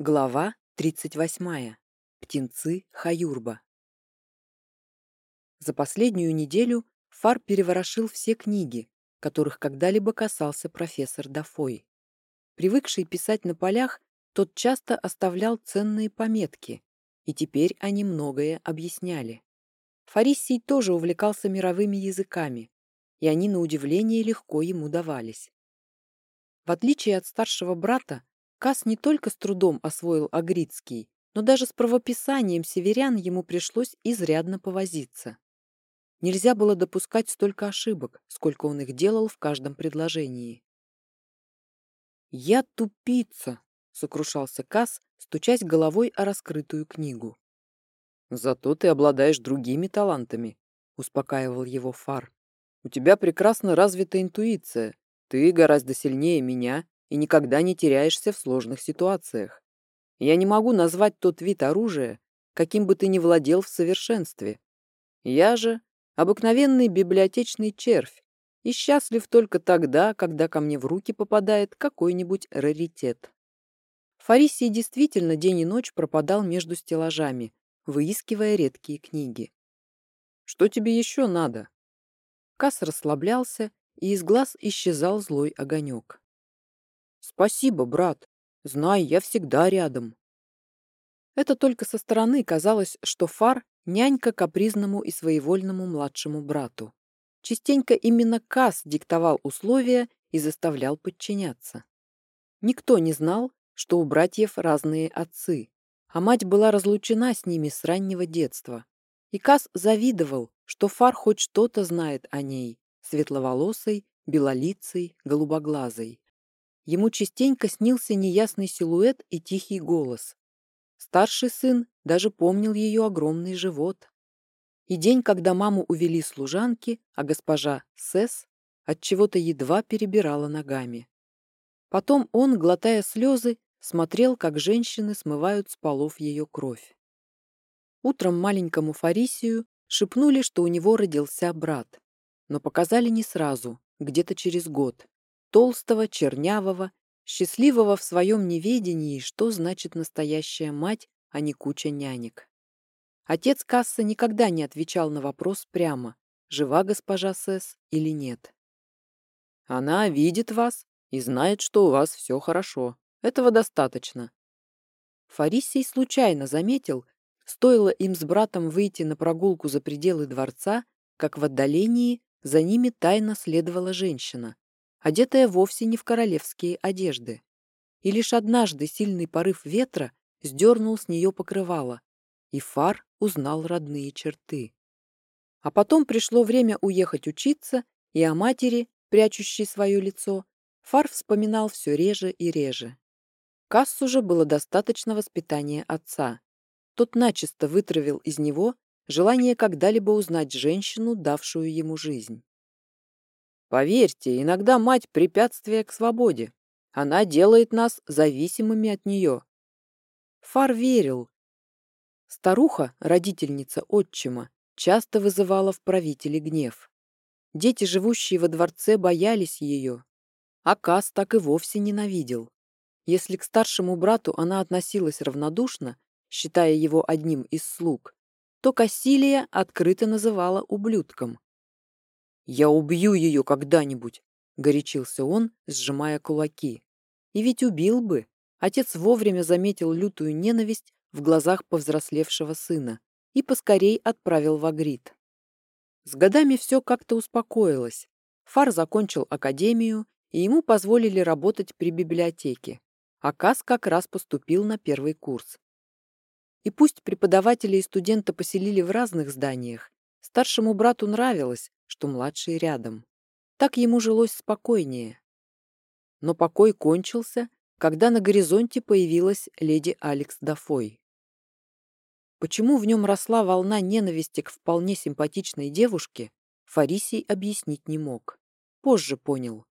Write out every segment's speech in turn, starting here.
Глава 38. Птенцы Хаюрба. За последнюю неделю Фар переворошил все книги, которых когда-либо касался профессор Дафой. Привыкший писать на полях, тот часто оставлял ценные пометки, и теперь они многое объясняли. Фарисий тоже увлекался мировыми языками, и они, на удивление, легко ему давались. В отличие от старшего брата, Кас не только с трудом освоил агритский, но даже с правописанием северян ему пришлось изрядно повозиться. Нельзя было допускать столько ошибок, сколько он их делал в каждом предложении. «Я тупица!» — сокрушался Кас, стучась головой о раскрытую книгу. «Зато ты обладаешь другими талантами», — успокаивал его Фар. «У тебя прекрасно развита интуиция. Ты гораздо сильнее меня и никогда не теряешься в сложных ситуациях. Я не могу назвать тот вид оружия, каким бы ты ни владел в совершенстве. Я же обыкновенный библиотечный червь и счастлив только тогда, когда ко мне в руки попадает какой-нибудь раритет. Фарисий действительно день и ночь пропадал между стеллажами, выискивая редкие книги. «Что тебе еще надо?» Касс расслаблялся, и из глаз исчезал злой огонек. «Спасибо, брат. Знай, я всегда рядом». Это только со стороны казалось, что Фар — нянька капризному и своевольному младшему брату. Частенько именно Кас диктовал условия и заставлял подчиняться. Никто не знал, что у братьев разные отцы, а мать была разлучена с ними с раннего детства. И Кас завидовал, что Фар хоть что-то знает о ней, светловолосой, белолицей, голубоглазой. Ему частенько снился неясный силуэт и тихий голос. Старший сын даже помнил ее огромный живот. И день, когда маму увели служанки, а госпожа Сесс от чего-то едва перебирала ногами. Потом он, глотая слезы, смотрел, как женщины смывают с полов ее кровь. Утром маленькому Фарисию шепнули, что у него родился брат, но показали не сразу, где-то через год толстого, чернявого, счастливого в своем неведении, что значит настоящая мать, а не куча нянек. Отец Касса никогда не отвечал на вопрос прямо, жива госпожа Сесс или нет. Она видит вас и знает, что у вас все хорошо. Этого достаточно. Фарисий случайно заметил, стоило им с братом выйти на прогулку за пределы дворца, как в отдалении за ними тайно следовала женщина, одетая вовсе не в королевские одежды. И лишь однажды сильный порыв ветра сдернул с нее покрывало, и Фар узнал родные черты. А потом пришло время уехать учиться, и о матери, прячущей свое лицо, Фар вспоминал все реже и реже. Кассу же было достаточно воспитания отца. Тот начисто вытравил из него желание когда-либо узнать женщину, давшую ему жизнь. Поверьте, иногда мать – препятствие к свободе. Она делает нас зависимыми от нее. Фар верил. Старуха, родительница отчима, часто вызывала в правителе гнев. Дети, живущие во дворце, боялись ее. А Кас так и вовсе ненавидел. Если к старшему брату она относилась равнодушно, считая его одним из слуг, то Кассилия открыто называла ублюдком. «Я убью ее когда-нибудь!» — горячился он, сжимая кулаки. И ведь убил бы. Отец вовремя заметил лютую ненависть в глазах повзрослевшего сына и поскорей отправил в Агрид. С годами все как-то успокоилось. Фар закончил академию, и ему позволили работать при библиотеке. А Кас как раз поступил на первый курс. И пусть преподаватели и студенты поселили в разных зданиях, старшему брату нравилось, что младший рядом. Так ему жилось спокойнее. Но покой кончился, когда на горизонте появилась леди Алекс Дафой. Почему в нем росла волна ненависти к вполне симпатичной девушке, Фарисий объяснить не мог. Позже понял.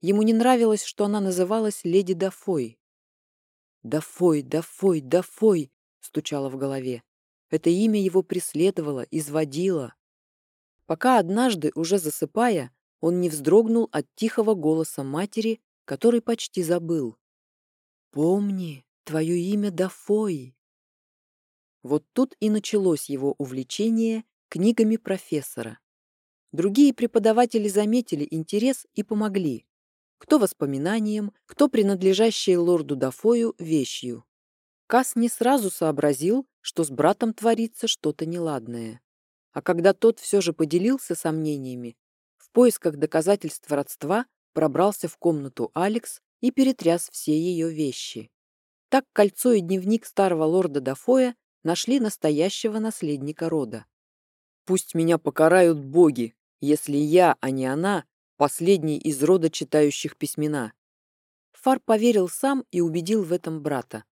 Ему не нравилось, что она называлась леди Дафой. «Дафой, Дафой, Дафой!» — стучало в голове. Это имя его преследовало, изводило пока однажды, уже засыпая, он не вздрогнул от тихого голоса матери, который почти забыл. «Помни, твое имя Дафой. Вот тут и началось его увлечение книгами профессора. Другие преподаватели заметили интерес и помогли. Кто воспоминанием, кто принадлежащей лорду Дафою вещью. Кас не сразу сообразил, что с братом творится что-то неладное. А когда тот все же поделился сомнениями, в поисках доказательств родства пробрался в комнату Алекс и перетряс все ее вещи. Так кольцо и дневник старого лорда Дафоя нашли настоящего наследника рода. «Пусть меня покарают боги, если я, а не она, последний из рода читающих письмена». Фар поверил сам и убедил в этом брата.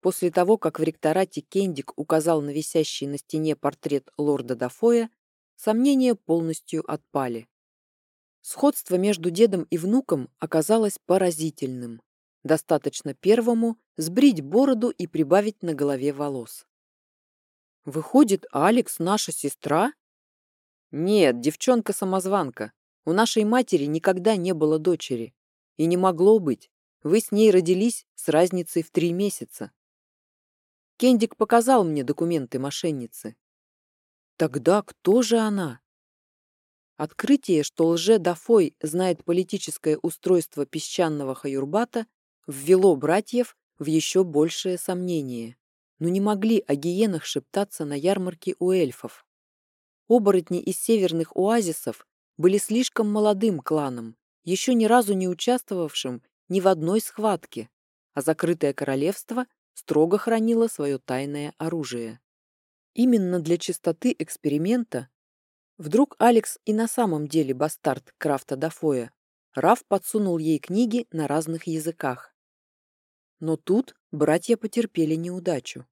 После того, как в ректорате Кендик указал на висящий на стене портрет лорда Дафоя, сомнения полностью отпали. Сходство между дедом и внуком оказалось поразительным. Достаточно первому сбрить бороду и прибавить на голове волос. «Выходит, Алекс наша сестра?» «Нет, девчонка-самозванка. У нашей матери никогда не было дочери. И не могло быть. Вы с ней родились с разницей в три месяца. Кендик показал мне документы мошенницы. Тогда кто же она? Открытие, что лже-Дафой знает политическое устройство песчаного Хаюрбата, ввело братьев в еще большее сомнение. Но не могли о гиенах шептаться на ярмарке у эльфов. Оборотни из северных оазисов были слишком молодым кланом, еще ни разу не участвовавшим ни в одной схватке, а закрытое королевство строго хранила свое тайное оружие. Именно для чистоты эксперимента вдруг Алекс и на самом деле бастард Крафта Дафоя, Раф подсунул ей книги на разных языках. Но тут братья потерпели неудачу.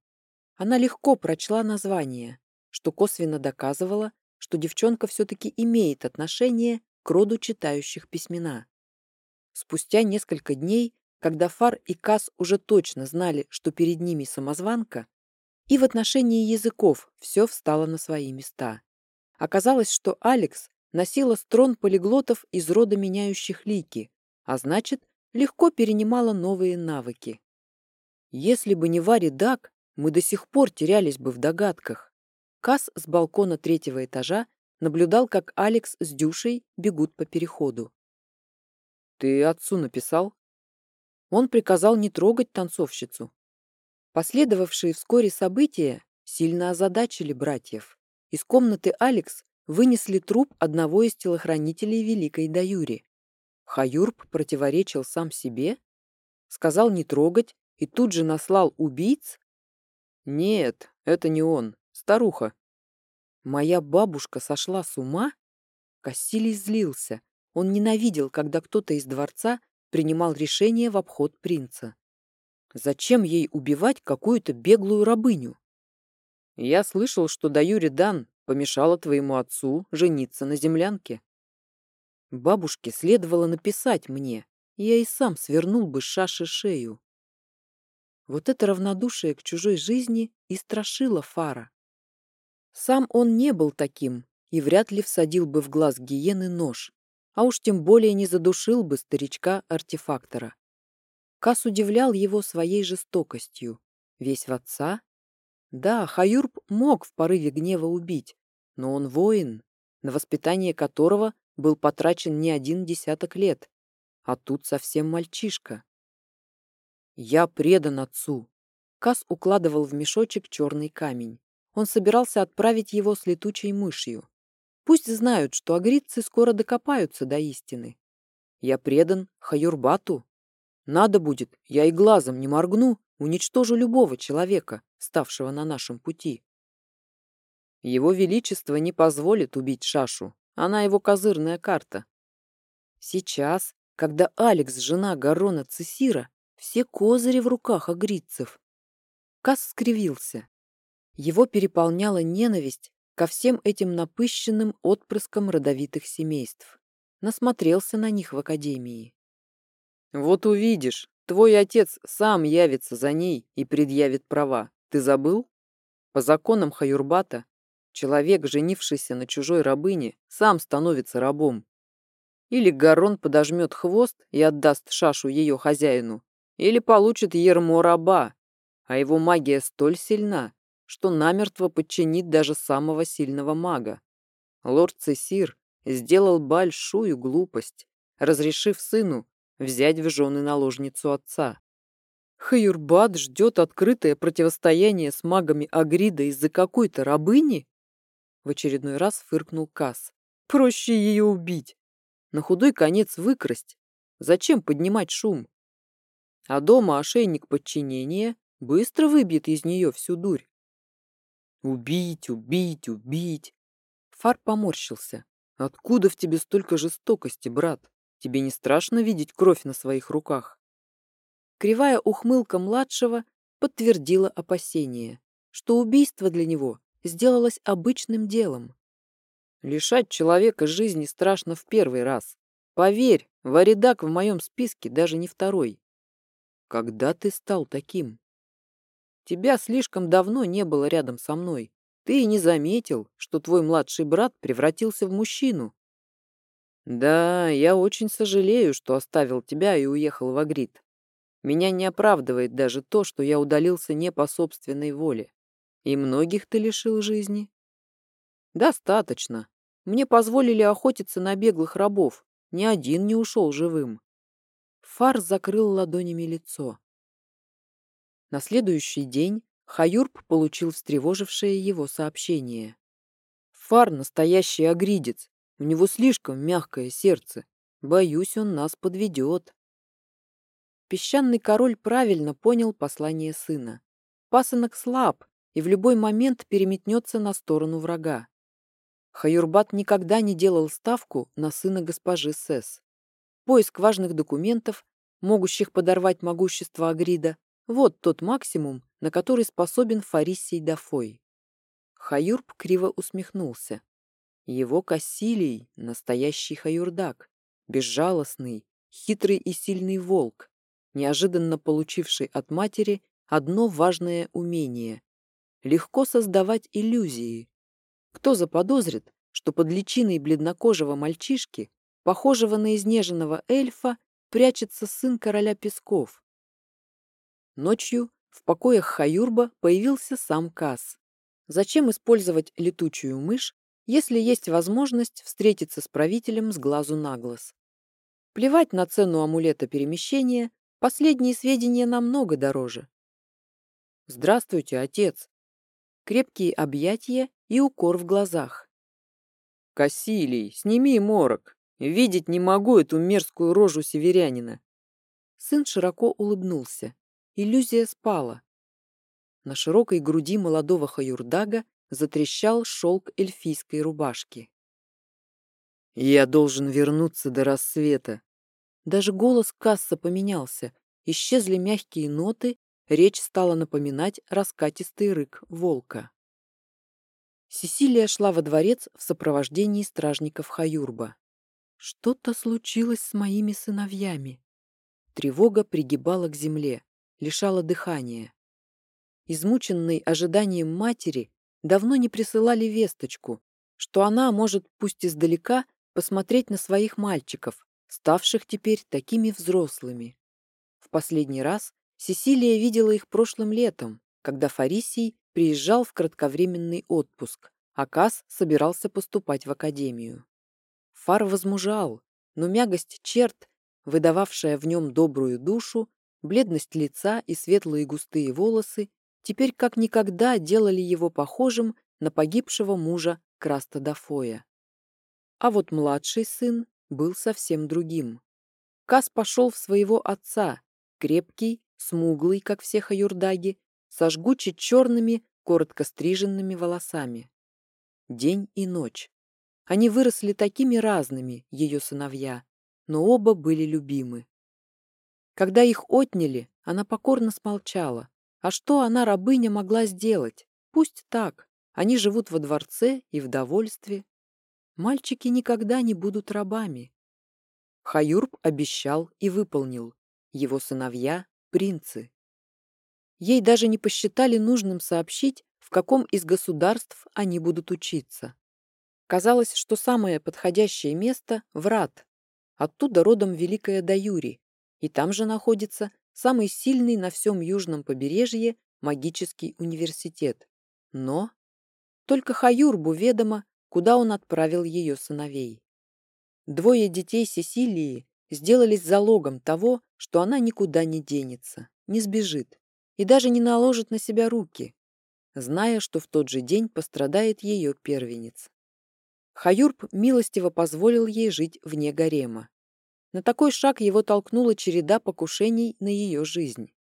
Она легко прочла название, что косвенно доказывало, что девчонка все-таки имеет отношение к роду читающих письмена. Спустя несколько дней когда Фар и Кас уже точно знали, что перед ними самозванка, и в отношении языков все встало на свои места. Оказалось, что Алекс носила строн полиглотов из рода меняющих лики, а значит, легко перенимала новые навыки. Если бы не Вари Дак, мы до сих пор терялись бы в догадках. Кас с балкона третьего этажа наблюдал, как Алекс с Дюшей бегут по переходу. «Ты отцу написал?» Он приказал не трогать танцовщицу. Последовавшие вскоре события сильно озадачили братьев. Из комнаты Алекс вынесли труп одного из телохранителей Великой Даюри. Хаюрб противоречил сам себе, сказал не трогать и тут же наслал убийц? Нет, это не он, старуха. Моя бабушка сошла с ума? Кассилий злился. Он ненавидел, когда кто-то из дворца принимал решение в обход принца. Зачем ей убивать какую-то беглую рабыню? Я слышал, что Даюри Дан помешала твоему отцу жениться на землянке. Бабушке следовало написать мне, я и сам свернул бы Шаше шею. Вот это равнодушие к чужой жизни и страшило Фара. Сам он не был таким и вряд ли всадил бы в глаз гиены нож, а уж тем более не задушил бы старичка-артефактора. Кас удивлял его своей жестокостью. Весь в отца? Да, Хаюрб мог в порыве гнева убить, но он воин, на воспитание которого был потрачен не один десяток лет, а тут совсем мальчишка. «Я предан отцу!» Кас укладывал в мешочек черный камень. Он собирался отправить его с летучей мышью. Пусть знают, что агридцы скоро докопаются до истины. Я предан Хаюрбату. Надо будет, я и глазом не моргну, уничтожу любого человека, ставшего на нашем пути. Его Величество не позволит убить Шашу. Она его козырная карта. Сейчас, когда Алекс, жена Гарона Цесира, все козыри в руках агридцев. Кас скривился. Его переполняла ненависть ко всем этим напыщенным отпрыскам родовитых семейств. Насмотрелся на них в академии. «Вот увидишь, твой отец сам явится за ней и предъявит права. Ты забыл? По законам Хаюрбата человек, женившийся на чужой рабыне, сам становится рабом. Или Гарон подожмет хвост и отдаст шашу ее хозяину, или получит ермо раба, а его магия столь сильна, что намертво подчинит даже самого сильного мага. Лорд Цесир сделал большую глупость, разрешив сыну взять в жены наложницу отца. Хаюрбад ждет открытое противостояние с магами Агрида из-за какой-то рабыни? В очередной раз фыркнул Касс. Проще ее убить. На худой конец выкрасть. Зачем поднимать шум? А дома ошейник подчинения быстро выбьет из нее всю дурь. Убить, убить, убить. Фар поморщился. Откуда в тебе столько жестокости, брат? Тебе не страшно видеть кровь на своих руках? Кривая ухмылка младшего подтвердила опасение, что убийство для него сделалось обычным делом. Лишать человека жизни страшно в первый раз. Поверь, Варидак в моем списке даже не второй. Когда ты стал таким? Тебя слишком давно не было рядом со мной. Ты и не заметил, что твой младший брат превратился в мужчину. Да, я очень сожалею, что оставил тебя и уехал в Агрид. Меня не оправдывает даже то, что я удалился не по собственной воле. И многих ты лишил жизни? Достаточно. Мне позволили охотиться на беглых рабов. Ни один не ушел живым. Фар закрыл ладонями лицо. На следующий день Хаюрб получил встревожившее его сообщение. Фар настоящий агридец. У него слишком мягкое сердце. Боюсь, он нас подведет. Песчаный король правильно понял послание сына. Пасынок слаб и в любой момент переметнется на сторону врага. Хаюрбат никогда не делал ставку на сына госпожи Сес. Поиск важных документов, могущих подорвать могущество Агрида, вот тот максимум, на который способен Фарисий Дафой. Хаюрб криво усмехнулся. Его Кассилий — настоящий хаюрдак, безжалостный, хитрый и сильный волк, неожиданно получивший от матери одно важное умение легко создавать иллюзии. Кто заподозрит, что под личиной бледнокожего мальчишки, похожего на изнеженного эльфа, прячется сын короля песков? Ночью в покоях Хаюрба появился сам Кас. Зачем использовать летучую мышь, если есть возможность встретиться с правителем с глазу на глаз? Плевать на цену амулета перемещения, последние сведения намного дороже. «Здравствуйте, отец!» крепкие объятия и укор в глазах. «Кассилий, сними морок! Видеть не могу эту мерзкую рожу северянина!» Сын широко улыбнулся. Иллюзия спала. На широкой груди молодого хаюрдага затрещал шелк эльфийской рубашки. «Я должен вернуться до рассвета». Даже голос Касса поменялся. Исчезли мягкие ноты, Речь стала напоминать раскатистый рык волка. Сесилия шла во дворец в сопровождении стражников Хаюрба. Что-то случилось с моими сыновьями. Тревога пригибала к земле, лишала дыхания. Измученной ожиданием матери давно не присылали весточку, что она может, пусть издалека, посмотреть на своих мальчиков, ставших теперь такими взрослыми. В последний раз Сесилия видела их прошлым летом, когда Фарисий приезжал в кратковременный отпуск, а Кас собирался поступать в академию. Фар возмужал, но мягость черт, выдававшая в нем добрую душу, бледность лица и светлые густые волосы теперь как никогда делали его похожим на погибшего мужа Краста Дафоя. А вот младший сын был совсем другим. Кас пошел в своего отца, крепкий, смуглый, как все хаюрдаги, со жгуче черными, коротко стриженными волосами. День и ночь. Они выросли такими разными, ее сыновья, но оба были любимы. Когда их отняли, она покорно смолчала. А что она, рабыня, могла сделать? Пусть так. Они живут во дворце и в довольстве. Мальчики никогда не будут рабами. Хаюрб обещал и выполнил. Его сыновья принцы. Ей даже не посчитали нужным сообщить, в каком из государств они будут учиться. Казалось, что самое подходящее место – Врат. Оттуда родом Великая Даюри, и там же находится самый сильный на всем южном побережье магический университет. Но только Хаюрбу ведомо, куда он отправил ее сыновей. Двое детей Сесилии сделались залогом того, что она никуда не денется, не сбежит и даже не наложит на себя руки, зная, что в тот же день пострадает ее первенец. Хаюрб милостиво позволил ей жить вне гарема. На такой шаг его толкнула череда покушений на ее жизнь.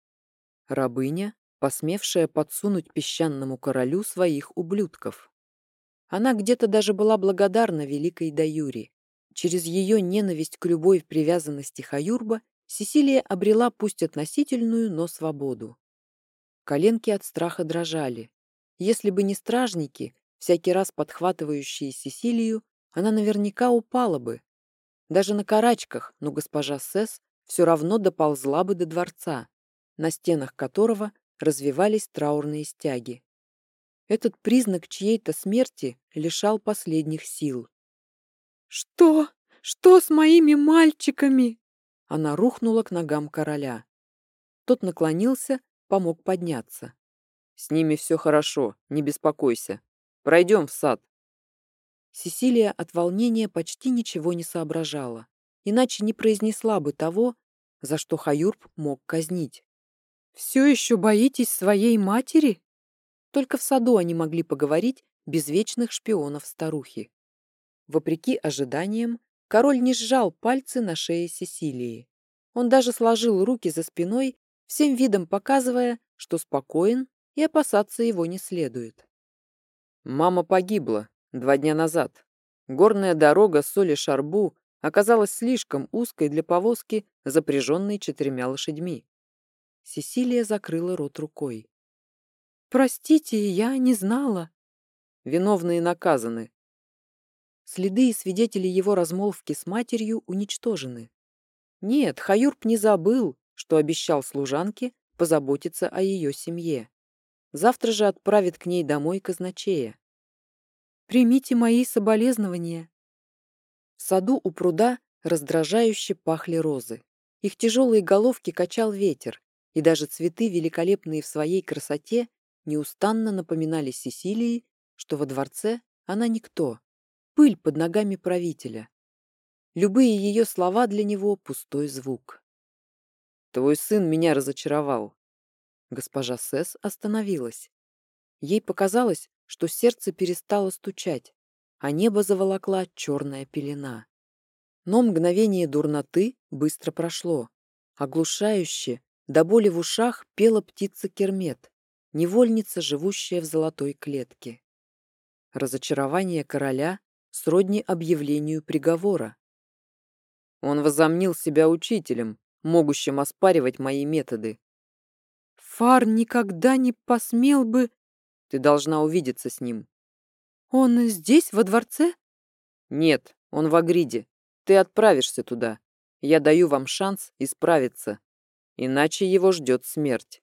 Рабыня, посмевшая подсунуть песчаному королю своих ублюдков. Она где-то даже была благодарна великой Даюри. Через ее ненависть к любой привязанности Хаюрба Сесилия обрела пусть относительную, но свободу. Коленки от страха дрожали. Если бы не стражники, всякий раз подхватывающие Сесилию, она наверняка упала бы. Даже на карачках, но госпожа Сесс все равно доползла бы до дворца, на стенах которого развивались траурные стяги. Этот признак чьей-то смерти лишал последних сил. «Что? Что с моими мальчиками?» Она рухнула к ногам короля. Тот наклонился, помог подняться. «С ними все хорошо, не беспокойся. Пройдем в сад». Сесилия от волнения почти ничего не соображала, иначе не произнесла бы того, за что Хаюрб мог казнить. «Все еще боитесь своей матери?» Только в саду они могли поговорить без вечных шпионов старухи. Вопреки ожиданиям, король не сжал пальцы на шее Сесилии. Он даже сложил руки за спиной, всем видом показывая, что спокоен и опасаться его не следует. Мама погибла два дня назад. Горная дорога Соли-Шарбу оказалась слишком узкой для повозки, запряженной четырьмя лошадьми. Сесилия закрыла рот рукой. Простите, я не знала. Виновные наказаны. Следы и свидетели его размолвки с матерью уничтожены. Нет, Хаюрб не забыл, что обещал служанке позаботиться о ее семье. Завтра же отправит к ней домой казначея. Примите мои соболезнования. В саду у пруда раздражающе пахли розы. Их тяжелые головки качал ветер, и даже цветы, великолепные в своей красоте, неустанно напоминали Сесилии, что во дворце она никто, пыль под ногами правителя. Любые ее слова для него — пустой звук. «Твой сын меня разочаровал». Госпожа Сесс остановилась. Ей показалось, что сердце перестало стучать, а небо заволокла черная пелена. Но мгновение дурноты быстро прошло. Оглушающе, до боли в ушах пела птица Кермет, невольница, живущая в золотой клетке. Разочарование короля сродни объявлению приговора. Он возомнил себя учителем, могущим оспаривать мои методы. Фар никогда не посмел бы... Ты должна увидеться с ним. Он здесь, во дворце? Нет, он в Агриде. Ты отправишься туда. Я даю вам шанс исправиться. Иначе его ждет смерть.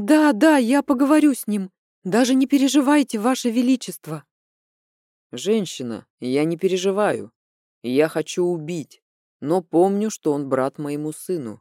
«Да, да, я поговорю с ним. Даже не переживайте, Ваше Величество». «Женщина, я не переживаю. Я хочу убить, но помню, что он брат моему сыну.